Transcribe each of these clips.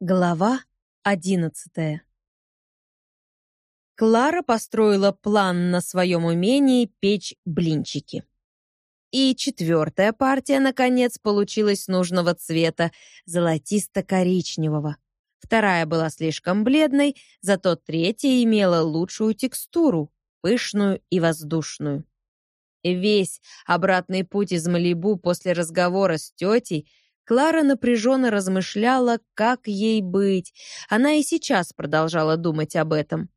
Глава одиннадцатая Клара построила план на своем умении печь блинчики. И четвертая партия, наконец, получилась нужного цвета, золотисто-коричневого. Вторая была слишком бледной, зато третья имела лучшую текстуру, пышную и воздушную. Весь обратный путь из Малибу после разговора с тетей – Клара напряженно размышляла, как ей быть. Она и сейчас продолжала думать об этом.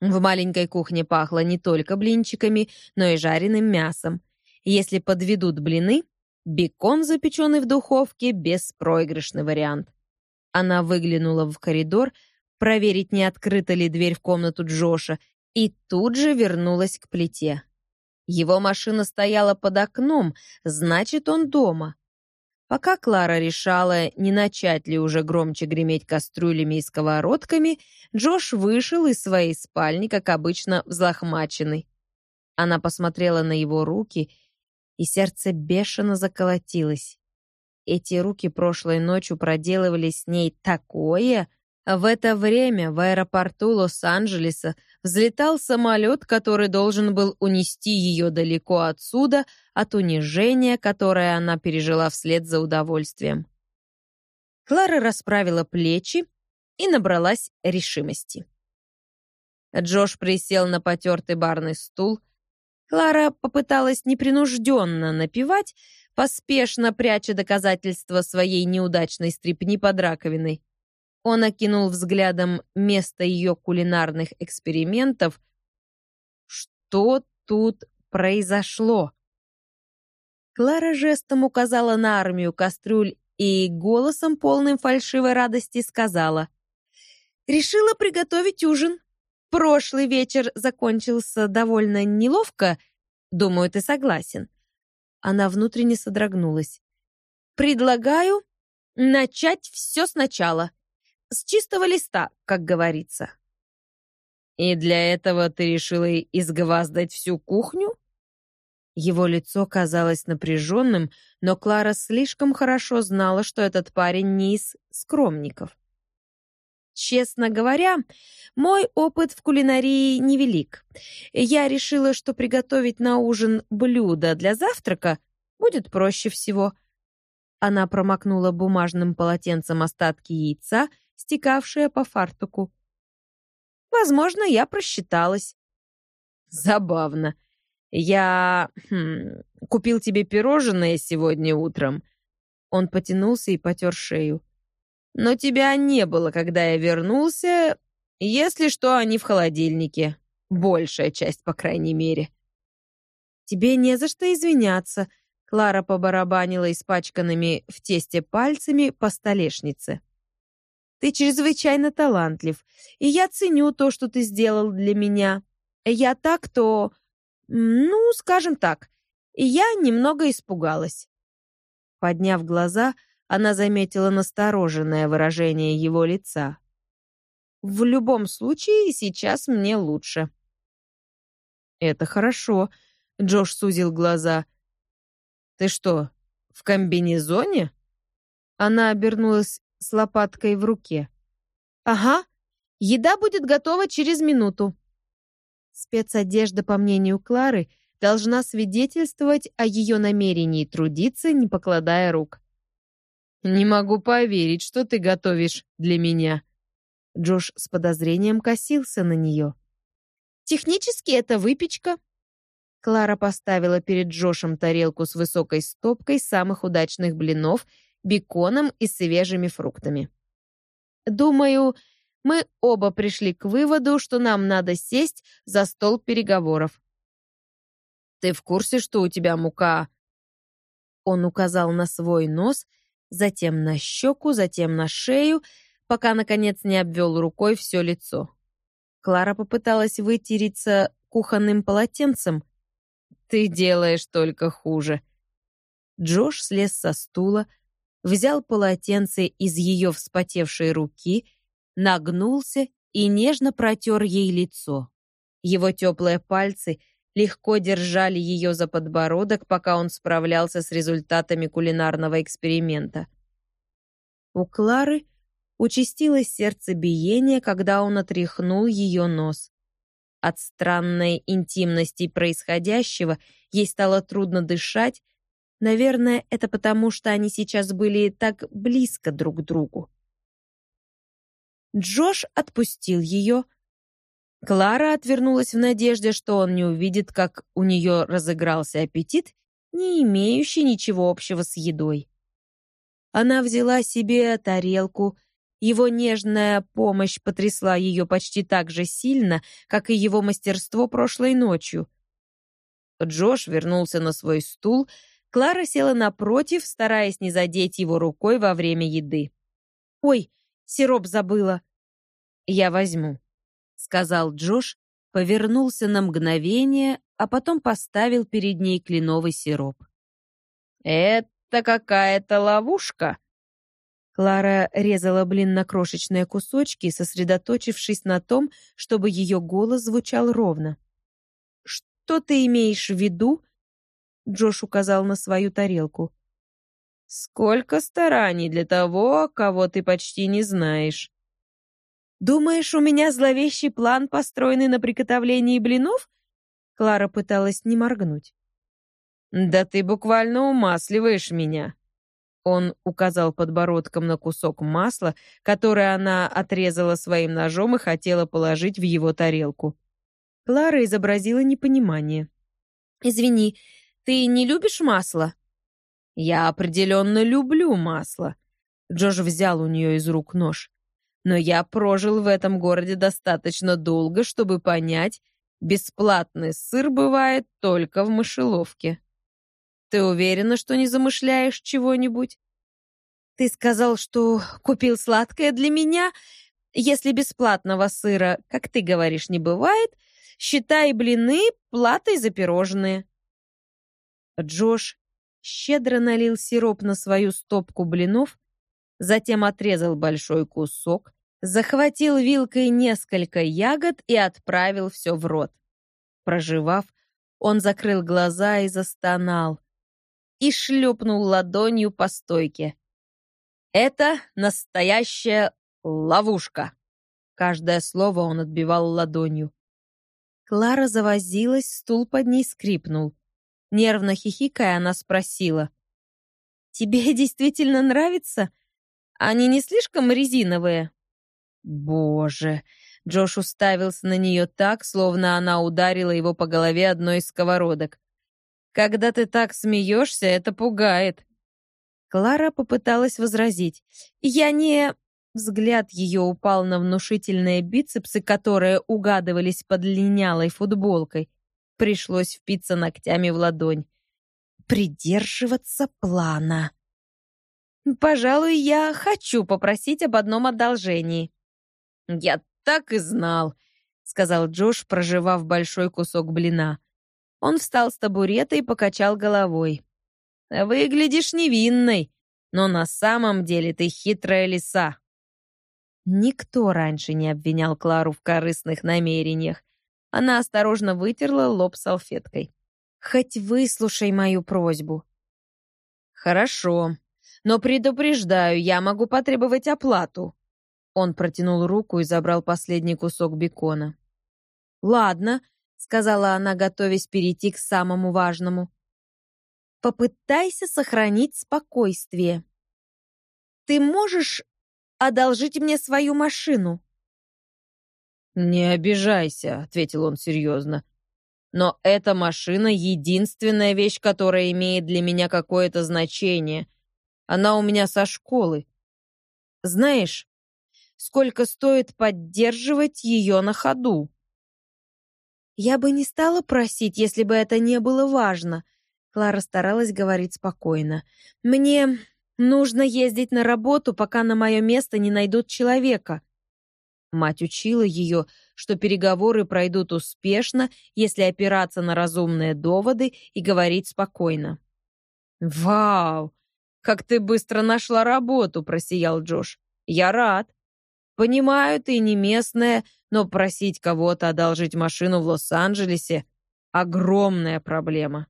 В маленькой кухне пахло не только блинчиками, но и жареным мясом. Если подведут блины, бекон, запеченный в духовке, беспроигрышный вариант. Она выглянула в коридор, проверить, не открыта ли дверь в комнату Джоша, и тут же вернулась к плите. Его машина стояла под окном, значит, он дома. Пока Клара решала, не начать ли уже громче греметь кастрюлями и сковородками, Джош вышел из своей спальни, как обычно, взлохмаченный. Она посмотрела на его руки, и сердце бешено заколотилось. Эти руки прошлой ночью проделывали с ней такое, в это время в аэропорту Лос-Анджелеса взлетал самолет, который должен был унести ее далеко отсюда от унижения, которое она пережила вслед за удовольствием. Клара расправила плечи и набралась решимости. Джош присел на потертый барный стул. Клара попыталась непринужденно напевать, поспешно пряча доказательства своей неудачной стрипни под раковиной. Он окинул взглядом место ее кулинарных экспериментов. Что тут произошло? Клара жестом указала на армию кастрюль и голосом, полным фальшивой радости, сказала. «Решила приготовить ужин. Прошлый вечер закончился довольно неловко. Думаю, ты согласен». Она внутренне содрогнулась. «Предлагаю начать все сначала с чистого листа, как говорится. И для этого ты решила изгваздать всю кухню? Его лицо казалось напряженным, но Клара слишком хорошо знала, что этот парень не из скромников. Честно говоря, мой опыт в кулинарии невелик. Я решила, что приготовить на ужин блюдо для завтрака будет проще всего. Она промокнула бумажным полотенцем остатки яйца стекавшая по фартуку. Возможно, я просчиталась. Забавно. Я хм, купил тебе пирожное сегодня утром. Он потянулся и потер шею. Но тебя не было, когда я вернулся. Если что, они в холодильнике. Большая часть, по крайней мере. Тебе не за что извиняться. Клара побарабанила испачканными в тесте пальцами по столешнице. Ты чрезвычайно талантлив, и я ценю то, что ты сделал для меня. Я так то, ну, скажем так, я немного испугалась. Подняв глаза, она заметила настороженное выражение его лица. В любом случае, сейчас мне лучше. Это хорошо, Джош сузил глаза. Ты что, в комбинезоне? Она обернулась с лопаткой в руке. «Ага, еда будет готова через минуту». Спецодежда, по мнению Клары, должна свидетельствовать о ее намерении трудиться, не покладая рук. «Не могу поверить, что ты готовишь для меня». Джош с подозрением косился на нее. «Технически это выпечка». Клара поставила перед Джошем тарелку с высокой стопкой самых удачных блинов беконом и свежими фруктами. Думаю, мы оба пришли к выводу, что нам надо сесть за стол переговоров. Ты в курсе, что у тебя мука? Он указал на свой нос, затем на щеку, затем на шею, пока наконец не обвел рукой все лицо. Клара попыталась вытереться кухонным полотенцем. Ты делаешь только хуже. Джош слез со стула, взял полотенце из ее вспотевшей руки, нагнулся и нежно протер ей лицо. Его теплые пальцы легко держали ее за подбородок, пока он справлялся с результатами кулинарного эксперимента. У Клары Участилось сердцебиение, когда он отряхнул ее нос. От странной интимности происходящего ей стало трудно дышать. Наверное, это потому, что они сейчас были так близко друг к другу. Джош отпустил ее. Клара отвернулась в надежде, что он не увидит, как у нее разыгрался аппетит, не имеющий ничего общего с едой. Она взяла себе тарелку. Его нежная помощь потрясла ее почти так же сильно, как и его мастерство прошлой ночью. Джош вернулся на свой стул. Клара села напротив, стараясь не задеть его рукой во время еды. «Ой, сироп забыла». «Я возьму», — сказал Джош, повернулся на мгновение, а потом поставил перед ней кленовый сироп. «Это какая-то ловушка!» Клара резала блин на крошечные кусочки, сосредоточившись на том, чтобы ее голос звучал ровно. «Что ты имеешь в виду?» Джош указал на свою тарелку. «Сколько стараний для того, кого ты почти не знаешь!» «Думаешь, у меня зловещий план, построенный на приготовлении блинов?» Клара пыталась не моргнуть. «Да ты буквально умасливаешь меня!» Он указал подбородком на кусок масла, который она отрезала своим ножом и хотела положить в его тарелку. Клара изобразила непонимание. «Извини, ты не любишь масло?» «Я определенно люблю масло». Джош взял у нее из рук нож. «Но я прожил в этом городе достаточно долго, чтобы понять, бесплатный сыр бывает только в мышеловке». Ты уверена, что не замышляешь чего-нибудь? Ты сказал, что купил сладкое для меня. Если бесплатного сыра, как ты говоришь, не бывает, считай блины платой за пирожные. Джош щедро налил сироп на свою стопку блинов, затем отрезал большой кусок, захватил вилкой несколько ягод и отправил все в рот. Проживав, он закрыл глаза и застонал и шлепнул ладонью по стойке. «Это настоящая ловушка!» Каждое слово он отбивал ладонью. Клара завозилась, стул под ней скрипнул. Нервно хихикая, она спросила. «Тебе действительно нравится? Они не слишком резиновые?» «Боже!» Джош уставился на нее так, словно она ударила его по голове одной из сковородок. Когда ты так смеешься, это пугает». Клара попыталась возразить. «Я не...» Взгляд ее упал на внушительные бицепсы, которые угадывались под линялой футболкой. Пришлось впиться ногтями в ладонь. «Придерживаться плана». «Пожалуй, я хочу попросить об одном одолжении». «Я так и знал», — сказал Джош, проживав большой кусок блина. Он встал с табурета и покачал головой. «Выглядишь невинной, но на самом деле ты хитрая лиса». Никто раньше не обвинял Клару в корыстных намерениях. Она осторожно вытерла лоб салфеткой. «Хоть выслушай мою просьбу». «Хорошо, но предупреждаю, я могу потребовать оплату». Он протянул руку и забрал последний кусок бекона. «Ладно, сказала она, готовясь перейти к самому важному. Попытайся сохранить спокойствие. Ты можешь одолжить мне свою машину? Не обижайся, ответил он серьезно. Но эта машина единственная вещь, которая имеет для меня какое-то значение. Она у меня со школы. Знаешь, сколько стоит поддерживать ее на ходу? Я бы не стала просить, если бы это не было важно. Клара старалась говорить спокойно. Мне нужно ездить на работу, пока на мое место не найдут человека. Мать учила ее, что переговоры пройдут успешно, если опираться на разумные доводы и говорить спокойно. «Вау! Как ты быстро нашла работу!» — просиял Джош. «Я рад. Понимаю, ты не местная, но просить кого-то одолжить машину в Лос-Анджелесе — огромная проблема.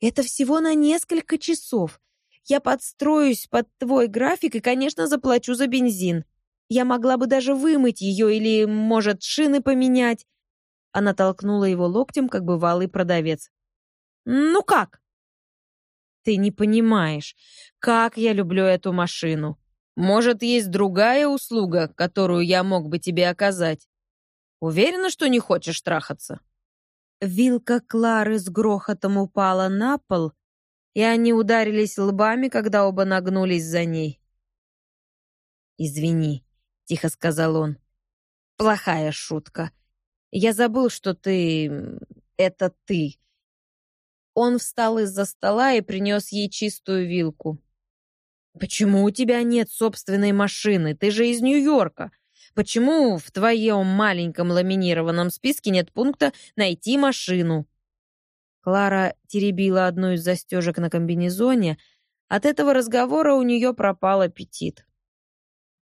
Это всего на несколько часов. Я подстроюсь под твой график и, конечно, заплачу за бензин. Я могла бы даже вымыть ее или, может, шины поменять. Она толкнула его локтем, как бывалый продавец. «Ну как?» «Ты не понимаешь, как я люблю эту машину. Может, есть другая услуга, которую я мог бы тебе оказать? Уверена, что не хочешь трахаться?» Вилка Клары с грохотом упала на пол, и они ударились лбами, когда оба нагнулись за ней. «Извини», — тихо сказал он. «Плохая шутка. Я забыл, что ты... это ты». Он встал из-за стола и принес ей чистую вилку. «Почему у тебя нет собственной машины? Ты же из Нью-Йорка. Почему в твоем маленьком ламинированном списке нет пункта «найти машину»?» Клара теребила одну из застежек на комбинезоне. От этого разговора у нее пропал аппетит.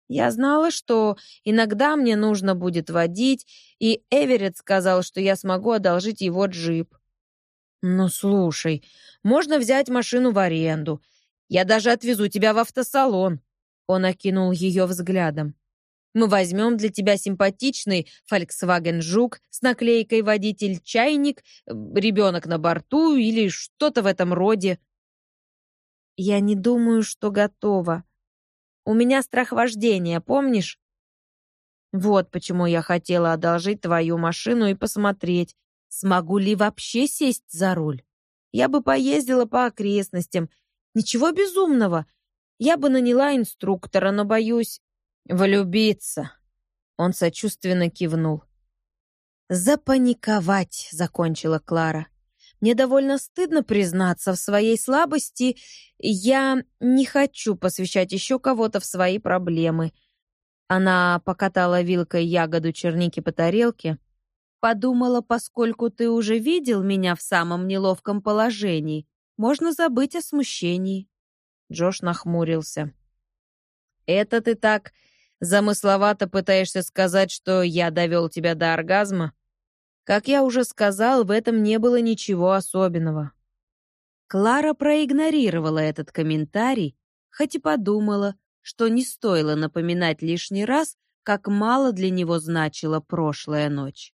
Я знала, что иногда мне нужно будет водить, и Эверетт сказал, что я смогу одолжить его джип. «Ну, слушай, можно взять машину в аренду. Я даже отвезу тебя в автосалон». Он окинул ее взглядом. Мы возьмем для тебя симпатичный Volkswagen Жук с наклейкой «Водитель-чайник», «Ребенок на борту» или что-то в этом роде. Я не думаю, что готова. У меня страх вождения, помнишь? Вот почему я хотела одолжить твою машину и посмотреть, смогу ли вообще сесть за руль. Я бы поездила по окрестностям. Ничего безумного. Я бы наняла инструктора, но, боюсь, «Влюбиться!» Он сочувственно кивнул. «Запаниковать!» — закончила Клара. «Мне довольно стыдно признаться в своей слабости. Я не хочу посвящать еще кого-то в свои проблемы». Она покатала вилкой ягоду черники по тарелке. Подумала, поскольку ты уже видел меня в самом неловком положении, можно забыть о смущении. Джош нахмурился. «Это ты так Замысловато пытаешься сказать, что я довел тебя до оргазма? Как я уже сказал, в этом не было ничего особенного. Клара проигнорировала этот комментарий, хоть и подумала, что не стоило напоминать лишний раз, как мало для него значила прошлая ночь.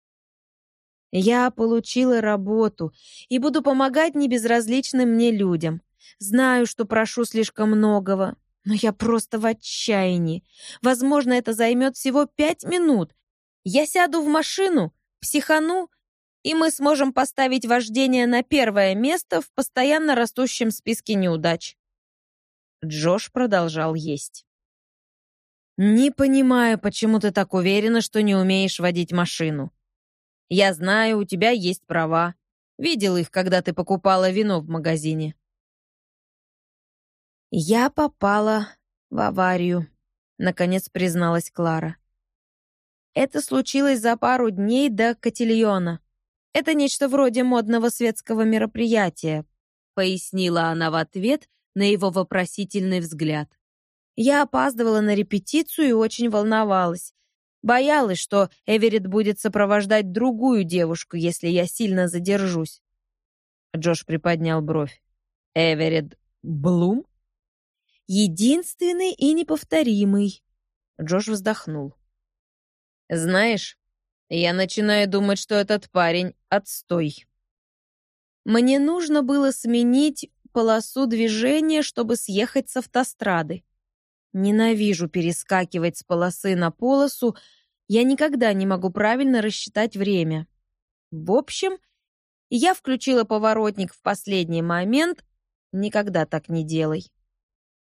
Я получила работу и буду помогать небезразличным мне людям. Знаю, что прошу слишком многого, но я просто в отчаянии. Возможно, это займет всего пять минут. Я сяду в машину, психану, и мы сможем поставить вождение на первое место в постоянно растущем списке неудач. Джош продолжал есть. «Не понимаю, почему ты так уверена, что не умеешь водить машину. Я знаю, у тебя есть права. Видел их, когда ты покупала вино в магазине. «Я попала в аварию», — наконец призналась Клара. «Это случилось за пару дней до котельона. Это нечто вроде модного светского мероприятия», — пояснила она в ответ на его вопросительный взгляд. «Я опаздывала на репетицию и очень волновалась. Боялась, что Эверетт будет сопровождать другую девушку, если я сильно задержусь». Джош приподнял бровь. «Эверетт Блум?» единственный и неповторимый. Джош вздохнул. Знаешь, я начинаю думать, что этот парень отстой. Мне нужно было сменить полосу движения, чтобы съехать с автострады. Ненавижу перескакивать с полосы на полосу, я никогда не могу правильно рассчитать время. В общем, я включила поворотник в последний момент, никогда так не делай.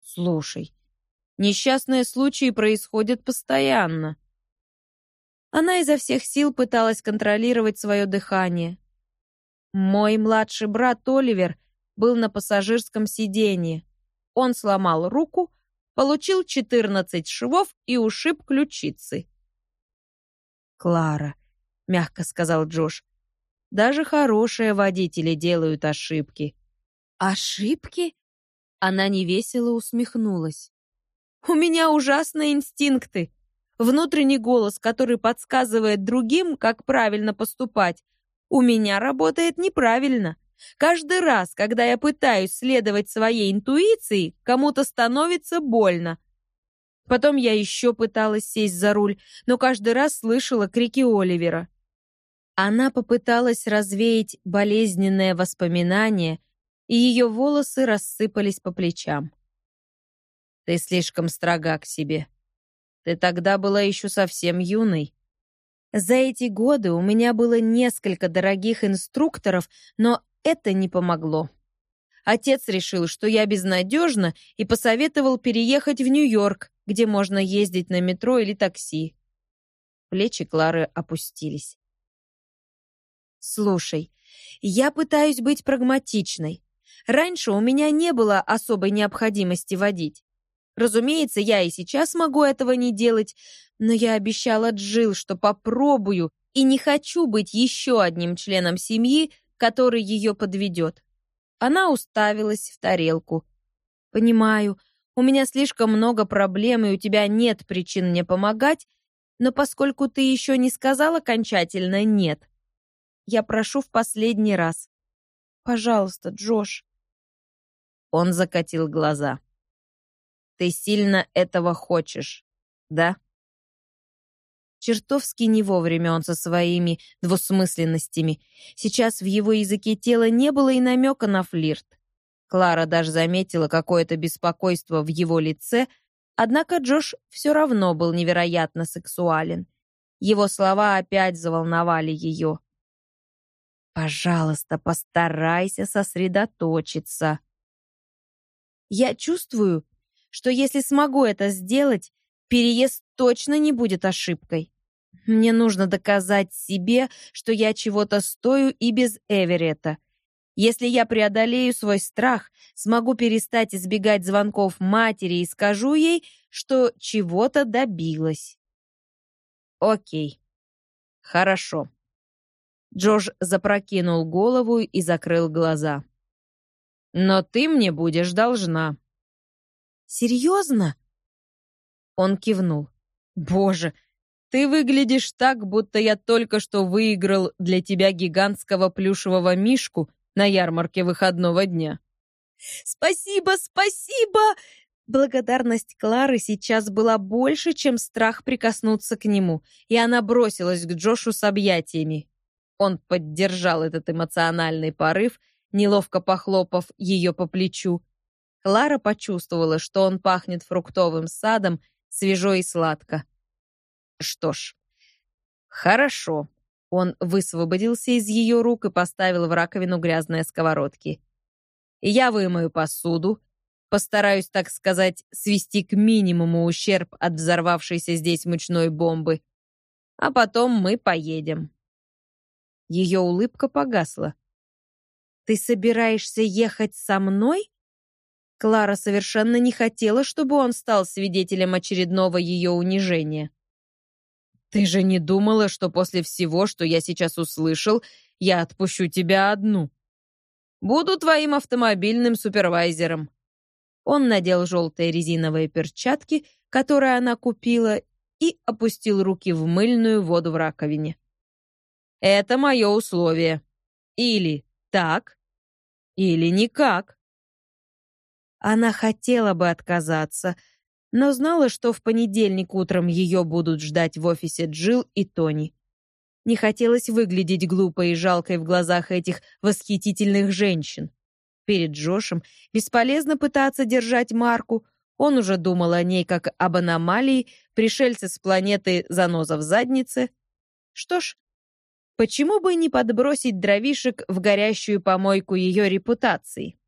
Слушай, несчастные случаи происходят постоянно. Она изо всех сил пыталась контролировать свое дыхание. Мой младший брат Оливер был на пассажирском сиденье. Он сломал руку, получил 14 швов и ушиб ключицы. «Клара», — мягко сказал Джош, — «даже хорошие водители делают ошибки». «Ошибки?» Она невесело усмехнулась. «У меня ужасные инстинкты. Внутренний голос, который подсказывает другим, как правильно поступать, у меня работает неправильно. Каждый раз, когда я пытаюсь следовать своей интуиции, кому-то становится больно. Потом я еще пыталась сесть за руль, но каждый раз слышала крики Оливера. Она попыталась развеять болезненное воспоминание, и ее волосы рассыпались по плечам. «Ты слишком строга к себе. Ты тогда была еще совсем юной. За эти годы у меня было несколько дорогих инструкторов, но это не помогло. Отец решил, что я безнадежна, и посоветовал переехать в Нью-Йорк, где можно ездить на метро или такси. Плечи Клары опустились. «Слушай, я пытаюсь быть прагматичной. Раньше у меня не было особой необходимости водить. Разумеется, я и сейчас могу этого не делать, но я обещала Джил, что попробую, и не хочу быть еще одним членом семьи, который ее подведет. Она уставилась в тарелку. «Понимаю, у меня слишком много проблем, и у тебя нет причин мне помогать, но поскольку ты еще не сказал окончательно «нет», я прошу в последний раз. Пожалуйста, Джош». Он закатил глаза. «Ты сильно этого хочешь, да?» Чертовски не вовремя он со своими двусмысленностями. Сейчас в его языке тела не было и намека на флирт. Клара даже заметила какое-то беспокойство в его лице, однако Джош все равно был невероятно сексуален. Его слова опять заволновали ее. «Пожалуйста, постарайся сосредоточиться». «Я чувствую, что если смогу это сделать, Переезд точно не будет ошибкой. Мне нужно доказать себе, что я чего-то стою и без Эверетта. Если я преодолею свой страх, смогу перестать избегать звонков матери и скажу ей, что чего-то добилась. Окей. Хорошо. Джош запрокинул голову и закрыл глаза. Но ты мне будешь должна. Серьезно? Он кивнул. «Боже, ты выглядишь так, будто я только что выиграл для тебя гигантского плюшевого мишку на ярмарке выходного дня». «Спасибо, спасибо!» Благодарность Клары сейчас была больше, чем страх прикоснуться к нему, и она бросилась к Джошу с объятиями. Он поддержал этот эмоциональный порыв, неловко похлопав ее по плечу. Клара почувствовала, что он пахнет фруктовым садом свежо и сладко. Что ж, хорошо. Он высвободился из ее рук и поставил в раковину грязные сковородки. Я вымою посуду, постараюсь, так сказать, свести к минимуму ущерб от взорвавшейся здесь мучной бомбы. А потом мы поедем. Ее улыбка погасла. «Ты собираешься ехать со мной?» Клара совершенно не хотела, чтобы он стал свидетелем очередного ее унижения. «Ты же не думала, что после всего, что я сейчас услышал, я отпущу тебя одну? Буду твоим автомобильным супервайзером». Он надел желтые резиновые перчатки, которые она купила, и опустил руки в мыльную воду в раковине. «Это мое условие. Или так, или никак». Она хотела бы отказаться, но знала, что в понедельник утром ее будут ждать в офисе Джилл и Тони. Не хотелось выглядеть глупой и жалкой в глазах этих восхитительных женщин. Перед Джошем бесполезно пытаться держать марку, он уже думал о ней как об аномалии, пришельце с планеты заноза в заднице. Что ж, почему бы не подбросить дровишек в горящую помойку ее репутации?